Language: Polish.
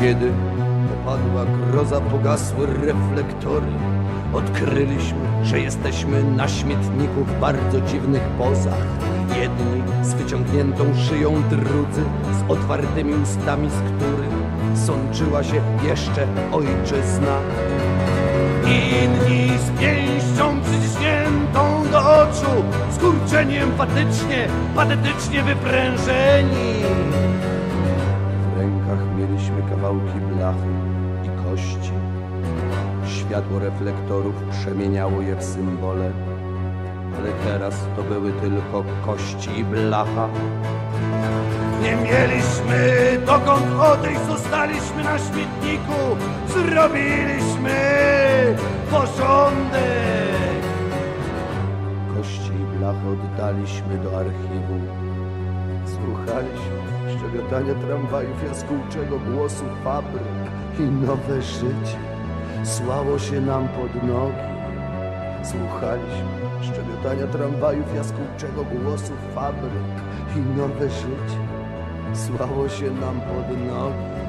Kiedy opadła groza, pogasły reflektory. Odkryliśmy, że jesteśmy na śmietniku w bardzo dziwnych pozach. Jedni z wyciągniętą szyją, drudzy z otwartymi ustami, z których sączyła się jeszcze ojczyzna. Inni z pięścią przyciśniętą do oczu, skurczeni empatycznie, patetycznie wyprężeni. W rękach mieliśmy kawałki blachy i kości. Światło reflektorów przemieniało je w symbole, ale teraz to były tylko kości i blacha. Nie mieliśmy dokąd odejść, zostaliśmy na śmietniku, zrobiliśmy porządek. Kości i blachy oddaliśmy do archiwum. Słuchaliśmy szczebiotania tramwajów, jaskółczego głosu fabryk i nowe życie słało się nam pod nogi. Słuchaliśmy szczebiotania tramwajów, jaskółczego głosu fabryk i nowe życie słało się nam pod nogi.